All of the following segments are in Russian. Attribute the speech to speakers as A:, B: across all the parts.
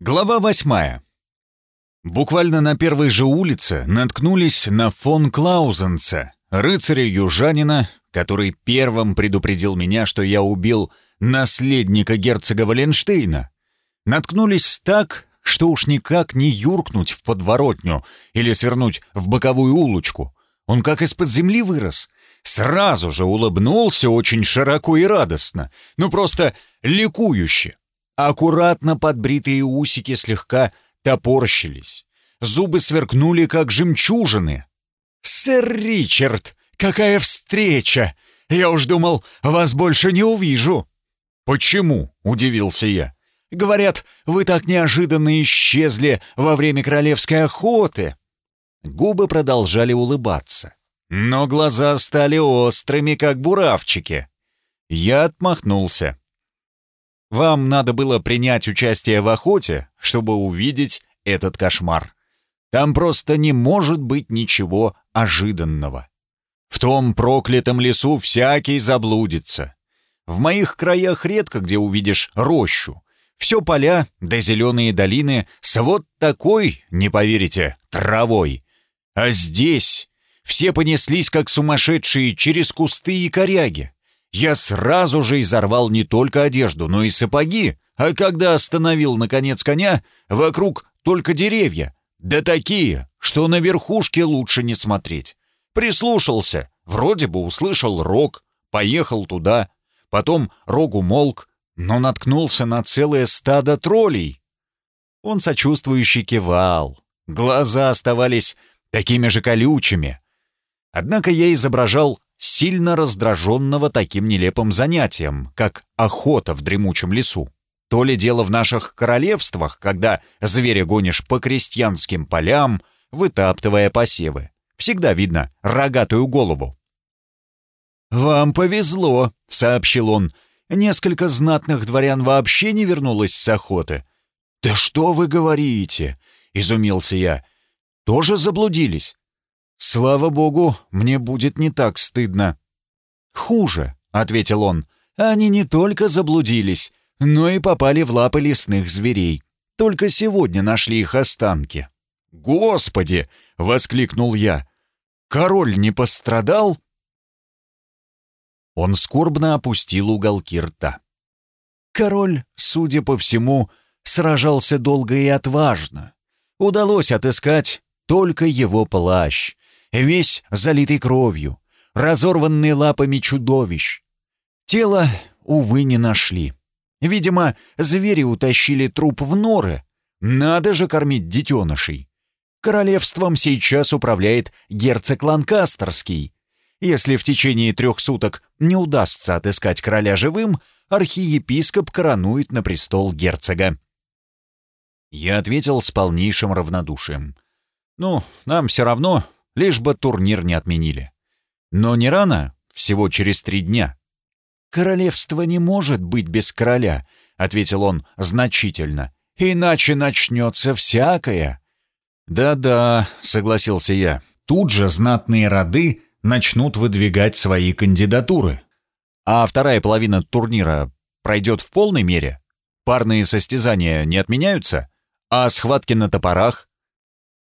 A: Глава восьмая. Буквально на первой же улице наткнулись на фон Клаузенца, рыцаря-южанина, который первым предупредил меня, что я убил наследника герцога Валенштейна. Наткнулись так, что уж никак не юркнуть в подворотню или свернуть в боковую улочку. Он как из-под земли вырос. Сразу же улыбнулся очень широко и радостно, ну просто ликующе. Аккуратно подбритые усики слегка топорщились. Зубы сверкнули, как жемчужины. «Сэр Ричард, какая встреча! Я уж думал, вас больше не увижу!» «Почему?» — удивился я. «Говорят, вы так неожиданно исчезли во время королевской охоты!» Губы продолжали улыбаться, но глаза стали острыми, как буравчики. Я отмахнулся. Вам надо было принять участие в охоте, чтобы увидеть этот кошмар. Там просто не может быть ничего ожиданного. В том проклятом лесу всякий заблудится. В моих краях редко где увидишь рощу. Все поля да зеленые долины с вот такой, не поверите, травой. А здесь все понеслись, как сумасшедшие, через кусты и коряги. Я сразу же изорвал не только одежду, но и сапоги, а когда остановил, наконец, коня, вокруг только деревья, да такие, что на верхушке лучше не смотреть. Прислушался, вроде бы услышал рог, поехал туда, потом рог умолк, но наткнулся на целое стадо троллей. Он сочувствующе кивал, глаза оставались такими же колючими. Однако я изображал сильно раздраженного таким нелепым занятием, как охота в дремучем лесу. То ли дело в наших королевствах, когда зверя гонишь по крестьянским полям, вытаптывая посевы. Всегда видно рогатую голову. «Вам повезло», — сообщил он. «Несколько знатных дворян вообще не вернулось с охоты». «Да что вы говорите?» — изумился я. «Тоже заблудились?» «Слава богу, мне будет не так стыдно». «Хуже», — ответил он. «Они не только заблудились, но и попали в лапы лесных зверей. Только сегодня нашли их останки». «Господи!» — воскликнул я. «Король не пострадал?» Он скорбно опустил уголки рта. Король, судя по всему, сражался долго и отважно. Удалось отыскать только его плащ, весь залитый кровью, разорванный лапами чудовищ. Тело, увы, не нашли. Видимо, звери утащили труп в норы. Надо же кормить детенышей. Королевством сейчас управляет герцог Ланкастерский. Если в течение трех суток не удастся отыскать короля живым, архиепископ коронует на престол герцога. Я ответил с полнейшим равнодушием. «Ну, нам все равно, лишь бы турнир не отменили. Но не рано, всего через три дня. «Королевство не может быть без короля», — ответил он значительно. «Иначе начнется всякое». «Да-да», — согласился я. «Тут же знатные роды начнут выдвигать свои кандидатуры. А вторая половина турнира пройдет в полной мере? Парные состязания не отменяются? А схватки на топорах?»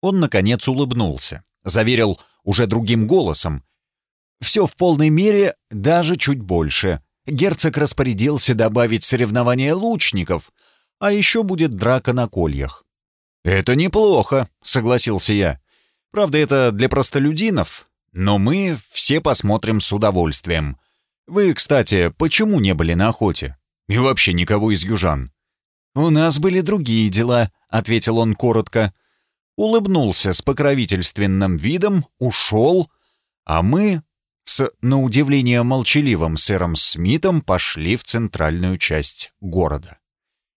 A: Он, наконец, улыбнулся заверил уже другим голосом. «Все в полной мере, даже чуть больше. Герцог распорядился добавить соревнования лучников, а еще будет драка на кольях». «Это неплохо», — согласился я. «Правда, это для простолюдинов, но мы все посмотрим с удовольствием. Вы, кстати, почему не были на охоте? И вообще никого из южан?» «У нас были другие дела», — ответил он коротко улыбнулся с покровительственным видом, ушел, а мы с, на удивление, молчаливым сэром Смитом пошли в центральную часть города.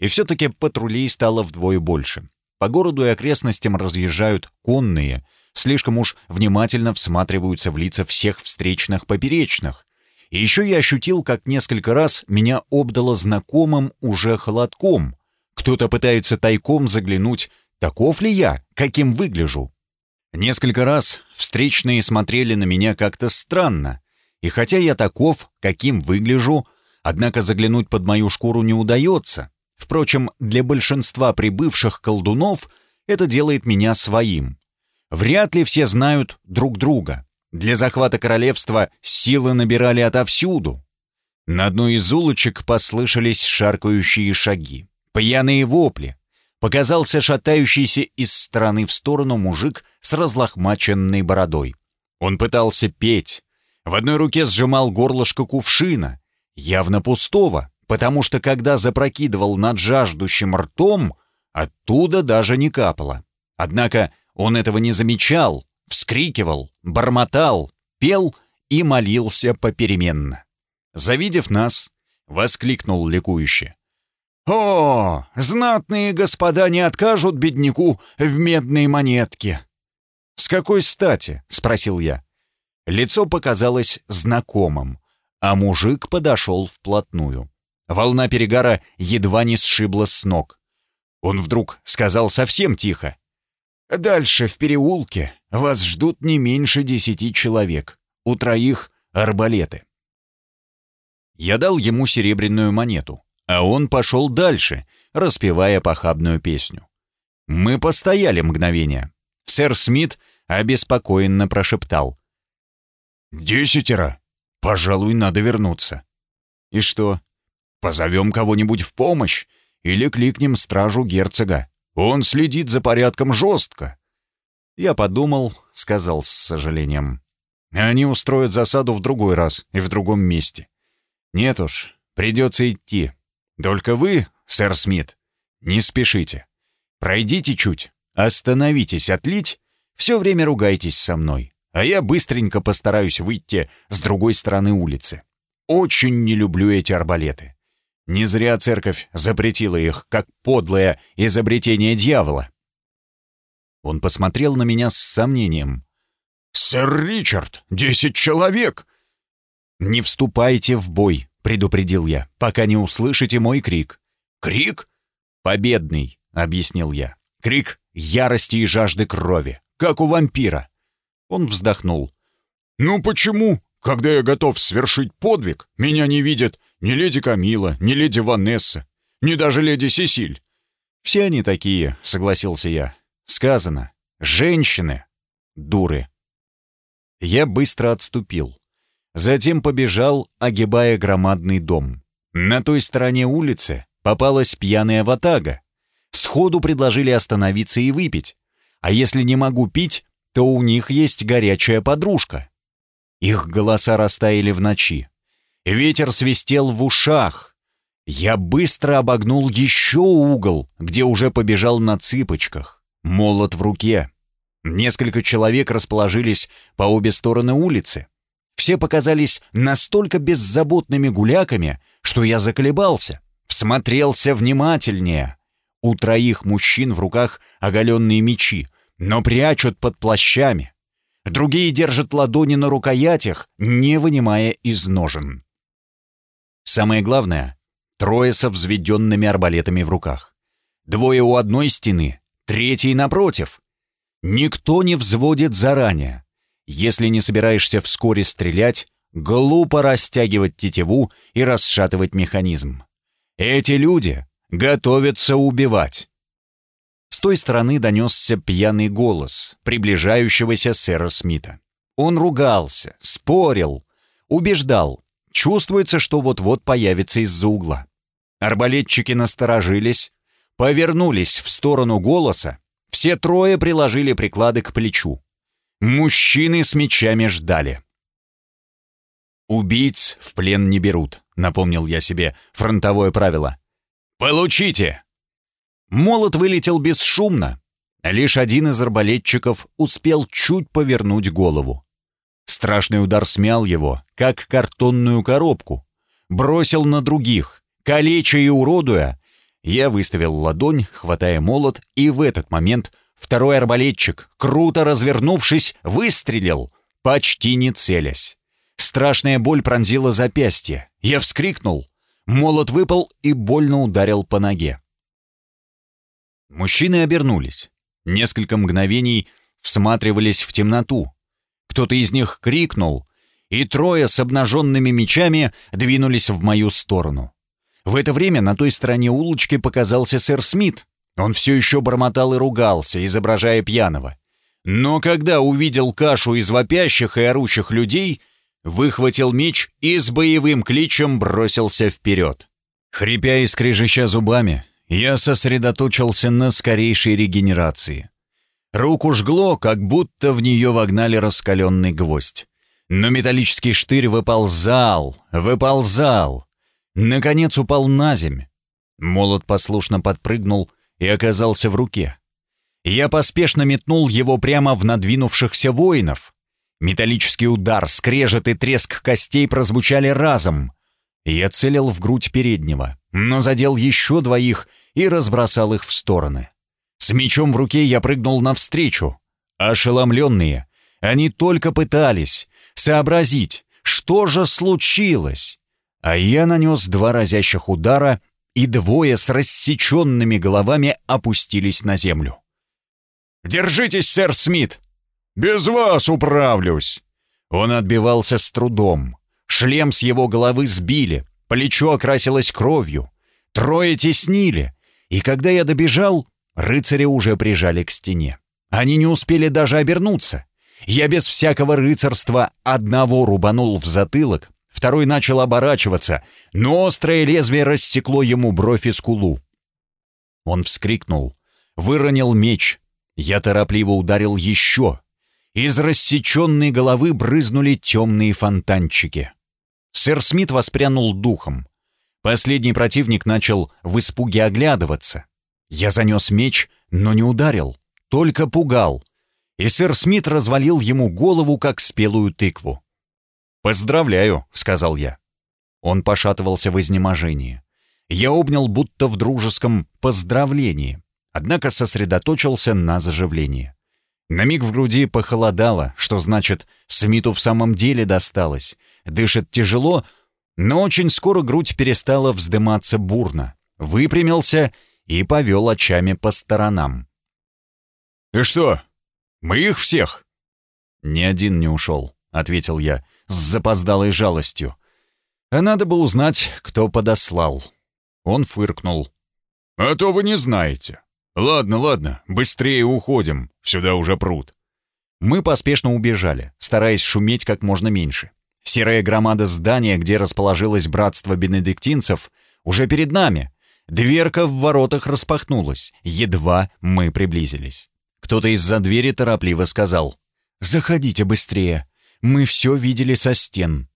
A: И все-таки патрулей стало вдвое больше. По городу и окрестностям разъезжают конные, слишком уж внимательно всматриваются в лица всех встречных поперечных. И еще я ощутил, как несколько раз меня обдало знакомым уже холодком. Кто-то пытается тайком заглянуть Таков ли я, каким выгляжу? Несколько раз встречные смотрели на меня как-то странно, и хотя я таков, каким выгляжу, однако заглянуть под мою шкуру не удается. Впрочем, для большинства прибывших колдунов это делает меня своим. Вряд ли все знают друг друга. Для захвата королевства силы набирали отовсюду. На одной из улочек послышались шаркающие шаги, пьяные вопли. Показался шатающийся из стороны в сторону мужик с разлохмаченной бородой. Он пытался петь. В одной руке сжимал горлышко кувшина, явно пустого, потому что когда запрокидывал над жаждущим ртом, оттуда даже не капало. Однако он этого не замечал, вскрикивал, бормотал, пел и молился попеременно. Завидев нас, воскликнул ликующе. «О, знатные господа не откажут бедняку в медной монетке!» «С какой стати?» — спросил я. Лицо показалось знакомым, а мужик подошел вплотную. Волна перегара едва не сшибла с ног. Он вдруг сказал совсем тихо. «Дальше, в переулке, вас ждут не меньше десяти человек. У троих арбалеты». Я дал ему серебряную монету, а он пошел дальше, распевая похабную песню. Мы постояли мгновение. Сэр Смит обеспокоенно прошептал. «Десятеро? Пожалуй, надо вернуться». «И что, позовем кого-нибудь в помощь или кликнем стражу герцога? Он следит за порядком жестко». Я подумал, сказал с сожалением. «Они устроят засаду в другой раз и в другом месте. Нет уж, придется идти. Только вы, сэр Смит, не спешите. Пройдите чуть, остановитесь отлить, все время ругайтесь со мной, а я быстренько постараюсь выйти с другой стороны улицы. Очень не люблю эти арбалеты. Не зря церковь запретила их, как подлое изобретение дьявола. Он посмотрел на меня с сомнением. «Сэр Ричард, десять человек!» «Не вступайте в бой», — предупредил я, «пока не услышите мой крик». «Крик?» «Победный», — объяснил я. «Крик ярости и жажды крови, как у вампира». Он вздохнул. «Ну почему, когда я готов свершить подвиг, меня не видят ни леди Камила, ни леди Ванесса, ни даже леди Сесиль?» «Все они такие», — согласился я. «Сказано. Женщины. Дуры». Я быстро отступил. Затем побежал, огибая громадный дом. На той стороне улицы попалась пьяная ватага. Сходу предложили остановиться и выпить. А если не могу пить, то у них есть горячая подружка. Их голоса растаяли в ночи. Ветер свистел в ушах. Я быстро обогнул еще угол, где уже побежал на цыпочках. Молот в руке. Несколько человек расположились по обе стороны улицы. Все показались настолько беззаботными гуляками, что я заколебался, всмотрелся внимательнее. У троих мужчин в руках оголенные мечи, но прячут под плащами. Другие держат ладони на рукоятях, не вынимая из ножен. Самое главное — трое со взведенными арбалетами в руках. Двое у одной стены, третий напротив. Никто не взводит заранее. Если не собираешься вскоре стрелять, глупо растягивать тетиву и расшатывать механизм. Эти люди готовятся убивать. С той стороны донесся пьяный голос приближающегося сэра Смита. Он ругался, спорил, убеждал. Чувствуется, что вот-вот появится из-за угла. Арбалетчики насторожились, повернулись в сторону голоса, все трое приложили приклады к плечу. Мужчины с мечами ждали. «Убийц в плен не берут», — напомнил я себе фронтовое правило. «Получите!» Молот вылетел бесшумно. Лишь один из арбалетчиков успел чуть повернуть голову. Страшный удар смял его, как картонную коробку. Бросил на других, калеча и уродуя. Я выставил ладонь, хватая молот, и в этот момент Второй арбалетчик, круто развернувшись, выстрелил, почти не целясь. Страшная боль пронзила запястье. Я вскрикнул. Молот выпал и больно ударил по ноге. Мужчины обернулись. Несколько мгновений всматривались в темноту. Кто-то из них крикнул, и трое с обнаженными мечами двинулись в мою сторону. В это время на той стороне улочки показался сэр Смит. Он все еще бормотал и ругался, изображая пьяного. Но когда увидел кашу из вопящих и орущих людей, выхватил меч и с боевым кличем бросился вперед. Хрипя и скрежеща зубами, я сосредоточился на скорейшей регенерации. Руку жгло, как будто в нее вогнали раскаленный гвоздь. Но металлический штырь выползал, выползал. Наконец упал на земь. Молот послушно подпрыгнул и оказался в руке. Я поспешно метнул его прямо в надвинувшихся воинов. Металлический удар, скрежет и треск костей прозвучали разом. Я целил в грудь переднего, но задел еще двоих и разбросал их в стороны. С мечом в руке я прыгнул навстречу. Ошеломленные, они только пытались сообразить, что же случилось. А я нанес два разящих удара, и двое с рассеченными головами опустились на землю. «Держитесь, сэр Смит!» «Без вас управлюсь!» Он отбивался с трудом. Шлем с его головы сбили, плечо окрасилось кровью. Трое теснили, и когда я добежал, Рыцаря уже прижали к стене. Они не успели даже обернуться. Я без всякого рыцарства одного рубанул в затылок, второй начал оборачиваться, но острое лезвие рассекло ему бровь и скулу. Он вскрикнул, выронил меч. Я торопливо ударил еще. Из рассеченной головы брызнули темные фонтанчики. Сэр Смит воспрянул духом. Последний противник начал в испуге оглядываться. Я занес меч, но не ударил, только пугал. И сэр Смит развалил ему голову, как спелую тыкву. «Поздравляю», — сказал я. Он пошатывался в изнеможении. Я обнял будто в дружеском поздравлении, однако сосредоточился на заживлении. На миг в груди похолодало, что значит, Смиту в самом деле досталось. Дышит тяжело, но очень скоро грудь перестала вздыматься бурно. Выпрямился и повел очами по сторонам. «И что, мы их всех?» «Ни один не ушел», — ответил я с запоздалой жалостью. «А надо бы узнать, кто подослал». Он фыркнул. «А то вы не знаете. Ладно, ладно, быстрее уходим, сюда уже пруд». Мы поспешно убежали, стараясь шуметь как можно меньше. Серая громада здания, где расположилось братство бенедиктинцев, уже перед нами, Дверка в воротах распахнулась, едва мы приблизились. Кто-то из-за двери торопливо сказал «Заходите быстрее, мы все видели со стен».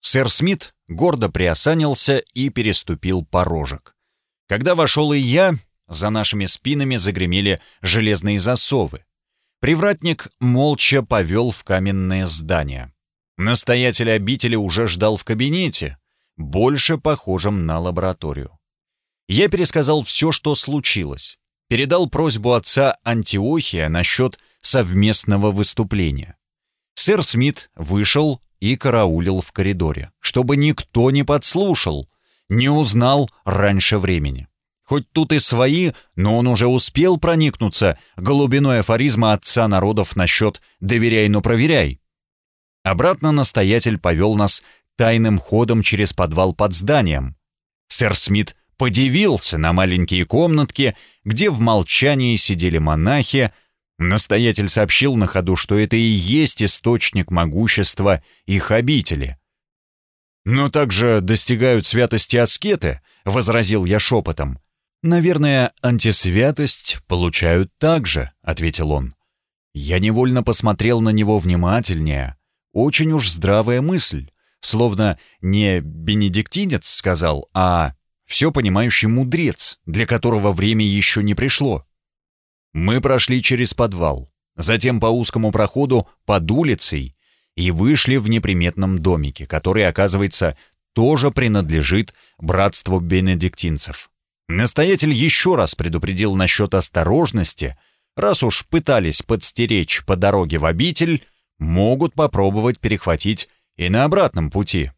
A: Сэр Смит гордо приосанился и переступил порожек. Когда вошел и я, за нашими спинами загремели железные засовы. Привратник молча повел в каменное здание. Настоятель обители уже ждал в кабинете, больше похожем на лабораторию. Я пересказал все, что случилось. Передал просьбу отца Антиохия насчет совместного выступления. Сэр Смит вышел и караулил в коридоре, чтобы никто не подслушал, не узнал раньше времени. Хоть тут и свои, но он уже успел проникнуться глубиной афоризма отца народов насчет «доверяй, но проверяй». Обратно настоятель повел нас тайным ходом через подвал под зданием. Сэр Смит подивился на маленькие комнатки, где в молчании сидели монахи. Настоятель сообщил на ходу, что это и есть источник могущества их обители. «Но также достигают святости аскеты», — возразил я шепотом. «Наверное, антисвятость получают так же», — ответил он. Я невольно посмотрел на него внимательнее. Очень уж здравая мысль. Словно не бенедиктинец сказал, а все понимающий мудрец, для которого время еще не пришло. Мы прошли через подвал, затем по узкому проходу под улицей и вышли в неприметном домике, который, оказывается, тоже принадлежит братству бенедиктинцев. Настоятель еще раз предупредил насчет осторожности, раз уж пытались подстеречь по дороге в обитель, могут попробовать перехватить и на обратном пути.